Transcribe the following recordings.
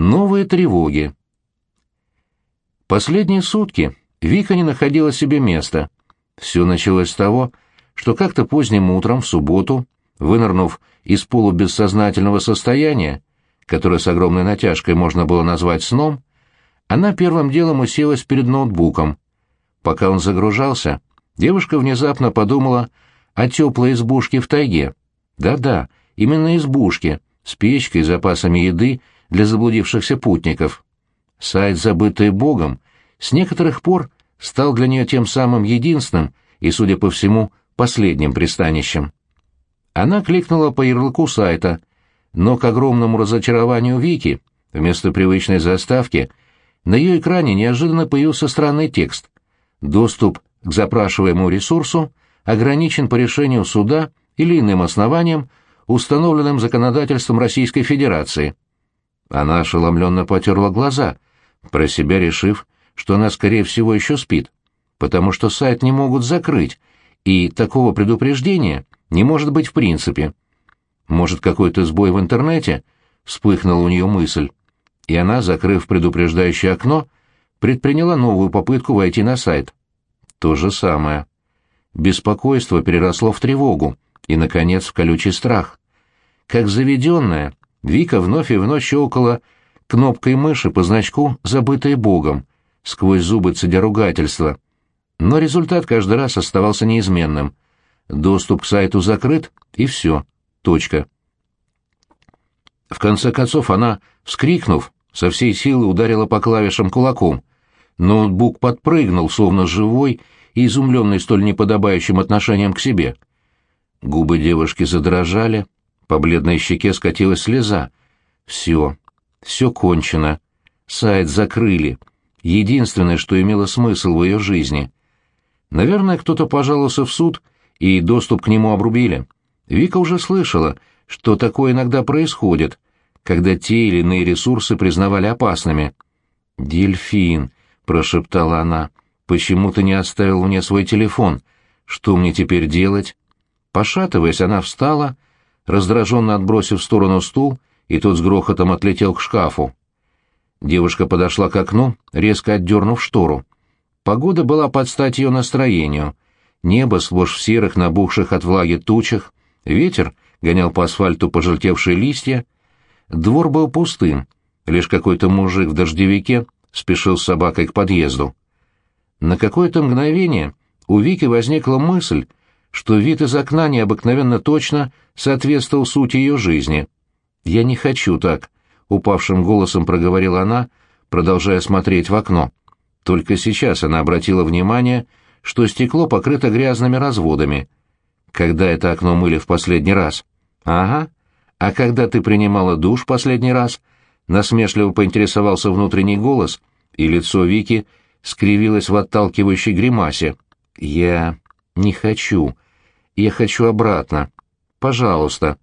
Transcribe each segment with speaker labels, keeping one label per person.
Speaker 1: Новые тревоги. Последние сутки Вика не находила себе места. Все началось с того, что как-то поздним утром в субботу, вынырнув из полубессознательного состояния, которое с огромной натяжкой можно было назвать сном, она первым делом уселась перед ноутбуком. Пока он загружался, девушка внезапно подумала о теплой избушке в тайге. Да-да, именно избушке, с печкой, запасами еды для заблудившихся путников. Сайт, забытый Богом, с некоторых пор стал для нее тем самым единственным и, судя по всему, последним пристанищем. Она кликнула по ярлыку сайта, но к огромному разочарованию Вики, вместо привычной заставки, на ее экране неожиданно появился странный текст. Доступ к запрашиваемому ресурсу ограничен по решению суда или иным основаниям, установленным законодательством Российской Федерации. Она ошеломленно потерла глаза, про себя решив, что она, скорее всего, еще спит, потому что сайт не могут закрыть, и такого предупреждения не может быть в принципе. Может, какой-то сбой в интернете? Вспыхнула у нее мысль. И она, закрыв предупреждающее окно, предприняла новую попытку войти на сайт. То же самое. Беспокойство переросло в тревогу и, наконец, в колючий страх. Как заведенная, Вика вновь и вновь щелкала кнопкой мыши по значку «Забытые Богом», сквозь зубы цедя ругательства. Но результат каждый раз оставался неизменным. Доступ к сайту закрыт, и все. Точка. В конце концов она, вскрикнув, со всей силы ударила по клавишам кулаком. Ноутбук подпрыгнул, словно живой и изумленный столь неподобающим отношением к себе. Губы девушки задрожали, по бледной щеке скатилась слеза. Все, все кончено. Сайт закрыли. Единственное, что имело смысл в ее жизни. Наверное, кто-то пожаловался в суд, и доступ к нему обрубили. Вика уже слышала, что такое иногда происходит, когда те или иные ресурсы признавали опасными. «Дельфин», — прошептала она, — «почему ты не оставил мне свой телефон? Что мне теперь делать?» Пошатываясь, она встала, — раздраженно отбросив в сторону стул, и тот с грохотом отлетел к шкафу. Девушка подошла к окну, резко отдернув штору. Погода была под стать ее настроению. Небо сплошь в серых, набухших от влаги тучах, ветер гонял по асфальту пожелтевшие листья. Двор был пустым, лишь какой-то мужик в дождевике спешил с собакой к подъезду. На какое-то мгновение у Вики возникла мысль, что вид из окна необыкновенно точно соответствовал сути ее жизни. «Я не хочу так», — упавшим голосом проговорила она, продолжая смотреть в окно. Только сейчас она обратила внимание, что стекло покрыто грязными разводами. Когда это окно мыли в последний раз? Ага. А когда ты принимала душ последний раз? Насмешливо поинтересовался внутренний голос, и лицо Вики скривилось в отталкивающей гримасе. Я не хочу. Я хочу обратно. Пожалуйста».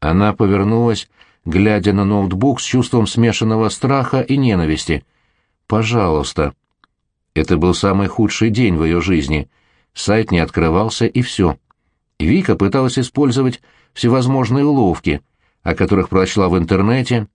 Speaker 1: Она повернулась, глядя на ноутбук с чувством смешанного страха и ненависти. «Пожалуйста». Это был самый худший день в ее жизни. Сайт не открывался, и все. Вика пыталась использовать всевозможные уловки, о которых прочла в интернете,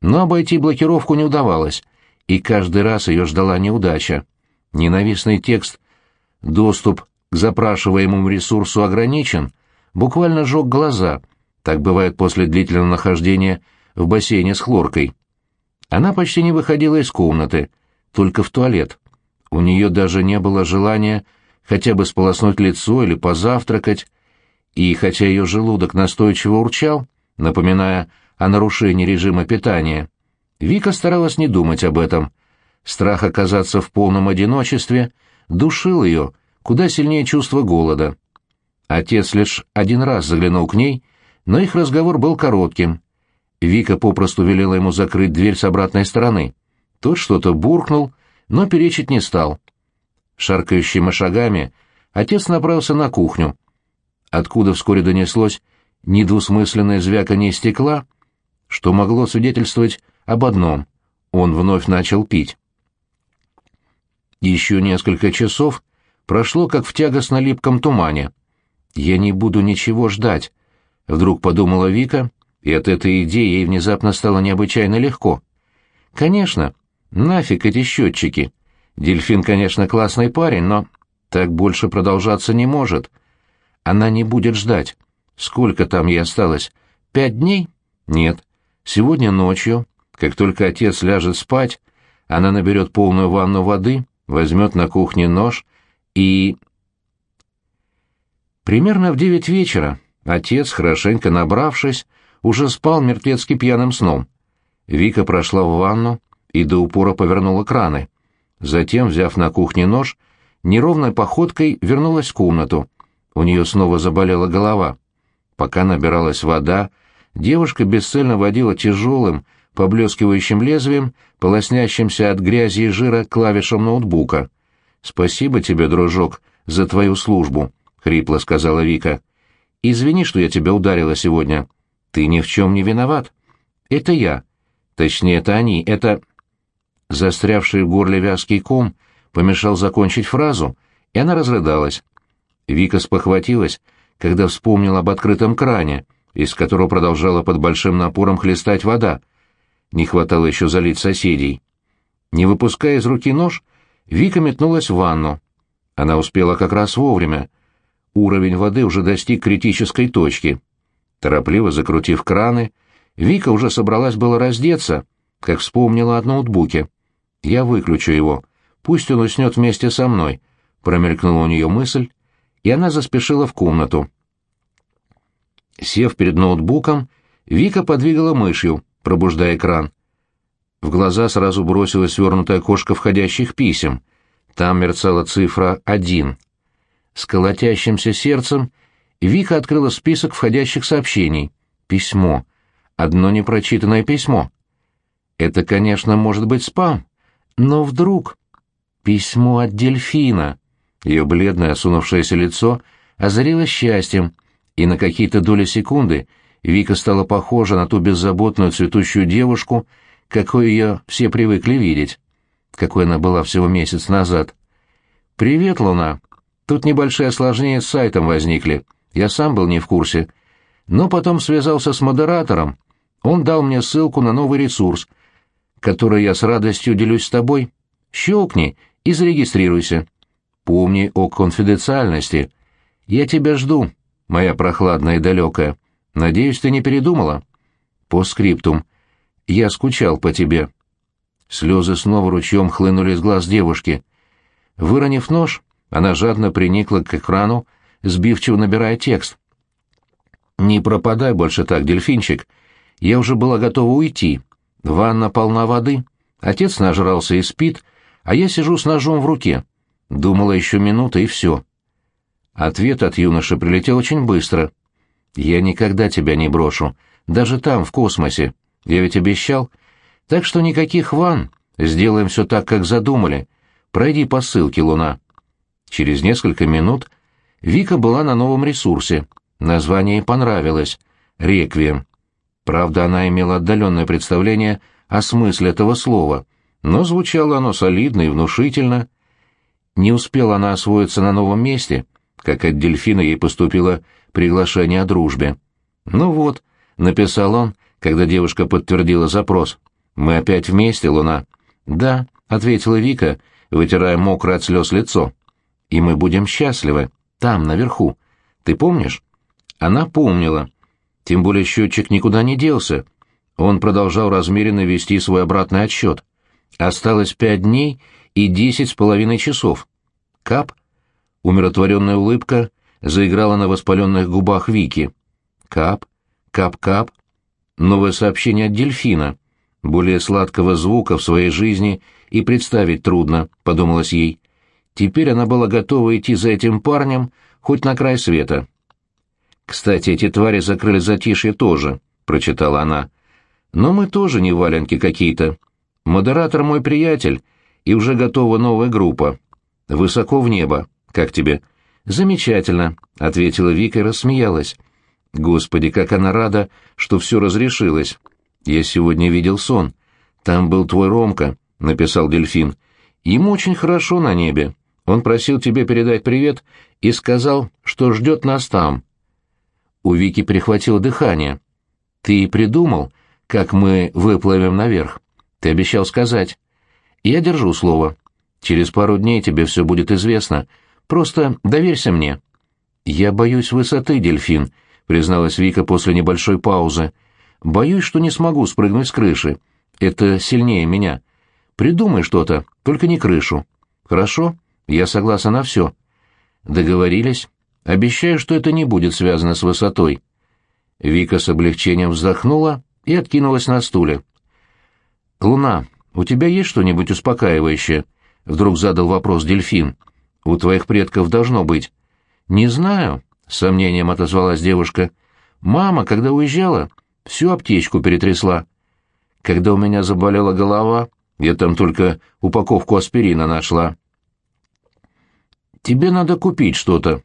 Speaker 1: но обойти блокировку не удавалось, и каждый раз ее ждала неудача. Ненавистный текст «Доступ к запрашиваемому ресурсу ограничен», буквально жег глаза, так бывает после длительного нахождения в бассейне с хлоркой. Она почти не выходила из комнаты, только в туалет. У нее даже не было желания хотя бы сполоснуть лицо или позавтракать, и хотя ее желудок настойчиво урчал, напоминая о нарушении режима питания, Вика старалась не думать об этом. Страх оказаться в полном одиночестве душил ее, куда сильнее чувство голода. Отец лишь один раз заглянул к ней, но их разговор был коротким. Вика попросту велела ему закрыть дверь с обратной стороны. Тот что-то буркнул, но перечить не стал. Шаркающими шагами отец направился на кухню, откуда вскоре донеслось недвусмысленное звяканье стекла, что могло свидетельствовать об одном — он вновь начал пить. Еще несколько часов прошло, как в тягостно-липком тумане. «Я не буду ничего ждать», — вдруг подумала Вика, и от этой идеи ей внезапно стало необычайно легко. Конечно. Нафиг эти счетчики. Дельфин, конечно, классный парень, но так больше продолжаться не может. Она не будет ждать. Сколько там ей осталось? Пять дней? Нет. Сегодня ночью, как только отец ляжет спать, она наберет полную ванну воды, возьмет на кухне нож и... Примерно в девять вечера отец, хорошенько набравшись, уже спал мертвецки пьяным сном. Вика прошла в ванну и до упора повернула краны. Затем, взяв на кухне нож, неровной походкой вернулась в комнату. У нее снова заболела голова. Пока набиралась вода, девушка бесцельно водила тяжелым, поблескивающим лезвием, полоснящимся от грязи и жира клавишам ноутбука. «Спасибо тебе, дружок, за твою службу», — хрипло сказала Вика. «Извини, что я тебя ударила сегодня. Ты ни в чем не виноват. Это я. Точнее, это они. Это...» Застрявший в горле вязкий ком помешал закончить фразу, и она разрыдалась. Вика спохватилась, когда вспомнила об открытом кране, из которого продолжала под большим напором хлестать вода. Не хватало еще залить соседей. Не выпуская из руки нож, Вика метнулась в ванну. Она успела как раз вовремя. Уровень воды уже достиг критической точки. Торопливо закрутив краны, Вика уже собралась было раздеться, как вспомнила о ноутбуке. Я выключу его. Пусть он уснет вместе со мной», — промелькнула у нее мысль, и она заспешила в комнату. Сев перед ноутбуком, Вика подвигала мышью, пробуждая экран. В глаза сразу бросилась свернутая окошко входящих писем. Там мерцала цифра «один». С колотящимся сердцем Вика открыла список входящих сообщений. Письмо. Одно непрочитанное письмо. Это, конечно, может быть спам, но вдруг... Письмо от дельфина. Ее бледное осунувшееся лицо озарилось счастьем, и на какие-то доли секунды Вика стала похожа на ту беззаботную цветущую девушку, какой ее все привыкли видеть, какой она была всего месяц назад. «Привет, Луна. Тут небольшие осложнения с сайтом возникли. Я сам был не в курсе. Но потом связался с модератором. Он дал мне ссылку на новый ресурс — которой я с радостью делюсь с тобой. Щелкни и зарегистрируйся. Помни о конфиденциальности. Я тебя жду, моя прохладная и далекая. Надеюсь, ты не передумала? По скриптум. Я скучал по тебе. Слезы снова ручьем хлынули из глаз девушки. Выронив нож, она жадно приникла к экрану, сбивчиво набирая текст. «Не пропадай больше так, дельфинчик. Я уже была готова уйти, Ванна полна воды, отец нажрался и спит, а я сижу с ножом в руке. Думала еще минута, и все. Ответ от юноши прилетел очень быстро. «Я никогда тебя не брошу, даже там, в космосе. Я ведь обещал. Так что никаких ванн. Сделаем все так, как задумали. Пройди по ссылке, Луна». Через несколько минут Вика была на новом ресурсе. Название ей понравилось — «Реквием». Правда, она имела отдаленное представление о смысле этого слова, но звучало оно солидно и внушительно. Не успела она освоиться на новом месте, как от дельфина ей поступило приглашение о дружбе. «Ну вот», — написал он, когда девушка подтвердила запрос. «Мы опять вместе, Луна?» «Да», — ответила Вика, вытирая мокрое от слез лицо. «И мы будем счастливы. Там, наверху. Ты помнишь?» Она помнила. Тем более счетчик никуда не делся. Он продолжал размеренно вести свой обратный отсчет. Осталось пять дней и десять с половиной часов. Кап. Умиротворенная улыбка заиграла на воспаленных губах Вики. Кап, кап-кап. Новое сообщение от дельфина. Более сладкого звука в своей жизни и представить трудно, подумалось ей. Теперь она была готова идти за этим парнем хоть на край света. «Кстати, эти твари закрыли затишье тоже», — прочитала она. «Но мы тоже не валенки какие-то. Модератор мой приятель, и уже готова новая группа. Высоко в небо. Как тебе?» «Замечательно», — ответила Вика и рассмеялась. «Господи, как она рада, что все разрешилось. Я сегодня видел сон. Там был твой Ромка», — написал дельфин. «Ему очень хорошо на небе. Он просил тебе передать привет и сказал, что ждет нас там». У Вики перехватило дыхание. «Ты придумал, как мы выплывем наверх?» Ты обещал сказать. Я держу слово. Через пару дней тебе все будет известно. Просто доверься мне. Я боюсь высоты, дельфин, призналась Вика после небольшой паузы. Боюсь, что не смогу спрыгнуть с крыши. Это сильнее меня. Придумай что-то, только не крышу. Хорошо? Я согласна на все. Договорились? Обещаю, что это не будет связано с высотой. Вика с облегчением вздохнула и откинулась на стуле. «Луна, у тебя есть что-нибудь успокаивающее?» — вдруг задал вопрос дельфин. «У твоих предков должно быть». «Не знаю», — сомнением отозвалась девушка. «Мама, когда уезжала, всю аптечку перетрясла. Когда у меня заболела голова, я там только упаковку аспирина нашла». «Тебе надо купить что-то.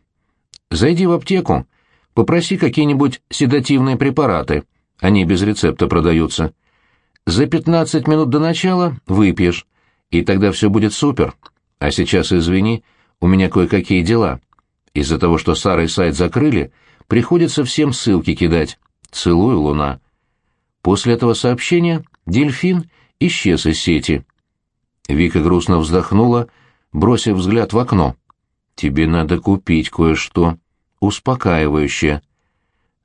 Speaker 1: Зайди в аптеку, попроси какие-нибудь седативные препараты. Они без рецепта продаются. За пятнадцать минут до начала выпьешь, и тогда все будет супер. А сейчас, извини, у меня кое-какие дела. Из-за того, что Сара и сайт закрыли, приходится всем ссылки кидать. Целую, Луна. После этого сообщения дельфин исчез из сети. Вика грустно вздохнула, бросив взгляд в окно. «Тебе надо купить кое-что успокаивающее».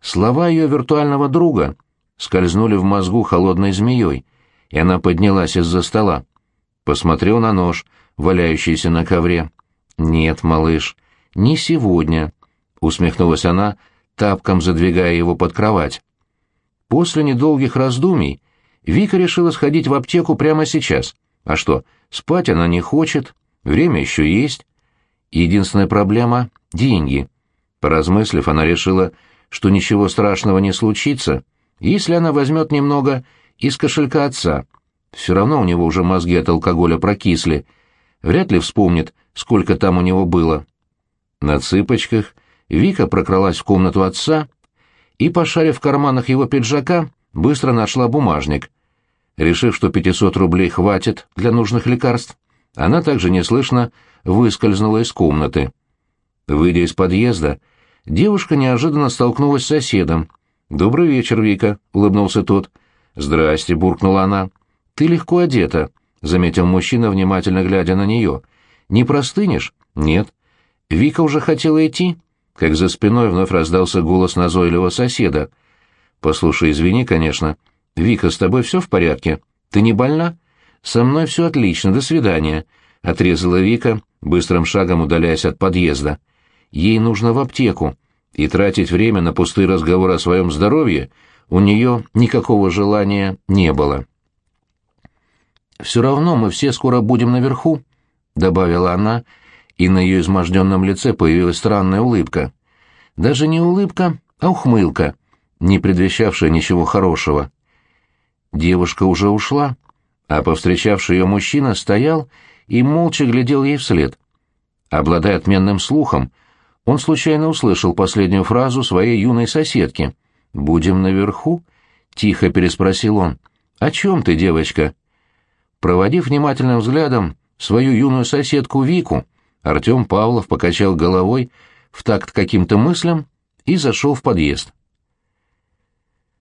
Speaker 1: Слова ее виртуального друга скользнули в мозгу холодной змеей, и она поднялась из-за стола. Посмотрел на нож, валяющийся на ковре. «Нет, малыш, не сегодня», — усмехнулась она, тапком задвигая его под кровать. После недолгих раздумий Вика решила сходить в аптеку прямо сейчас. А что, спать она не хочет, время еще есть. Единственная проблема — деньги. Поразмыслив, она решила, что ничего страшного не случится, если она возьмет немного из кошелька отца. Все равно у него уже мозги от алкоголя прокисли. Вряд ли вспомнит, сколько там у него было. На цыпочках Вика прокралась в комнату отца и, пошарив в карманах его пиджака, быстро нашла бумажник. Решив, что 500 рублей хватит для нужных лекарств, она также неслышно выскользнула из комнаты. Выйдя из подъезда, девушка неожиданно столкнулась с соседом, «Добрый вечер, Вика», — улыбнулся тот. «Здрасте», — буркнула она. «Ты легко одета», — заметил мужчина, внимательно глядя на нее. «Не простынешь?» «Нет». Вика уже хотела идти, как за спиной вновь раздался голос назойливого соседа. «Послушай, извини, конечно. Вика, с тобой все в порядке? Ты не больна?» «Со мной все отлично, до свидания», — отрезала Вика, быстрым шагом удаляясь от подъезда. «Ей нужно в аптеку и тратить время на пустые разговоры о своем здоровье у нее никакого желания не было. «Все равно мы все скоро будем наверху», — добавила она, и на ее изможденном лице появилась странная улыбка. Даже не улыбка, а ухмылка, не предвещавшая ничего хорошего. Девушка уже ушла, а повстречавший ее мужчина стоял и молча глядел ей вслед. Обладая отменным слухом, он случайно услышал последнюю фразу своей юной соседки. «Будем наверху?» — тихо переспросил он. «О чем ты, девочка?» Проводив внимательным взглядом свою юную соседку Вику, Артем Павлов покачал головой в такт каким-то мыслям и зашел в подъезд.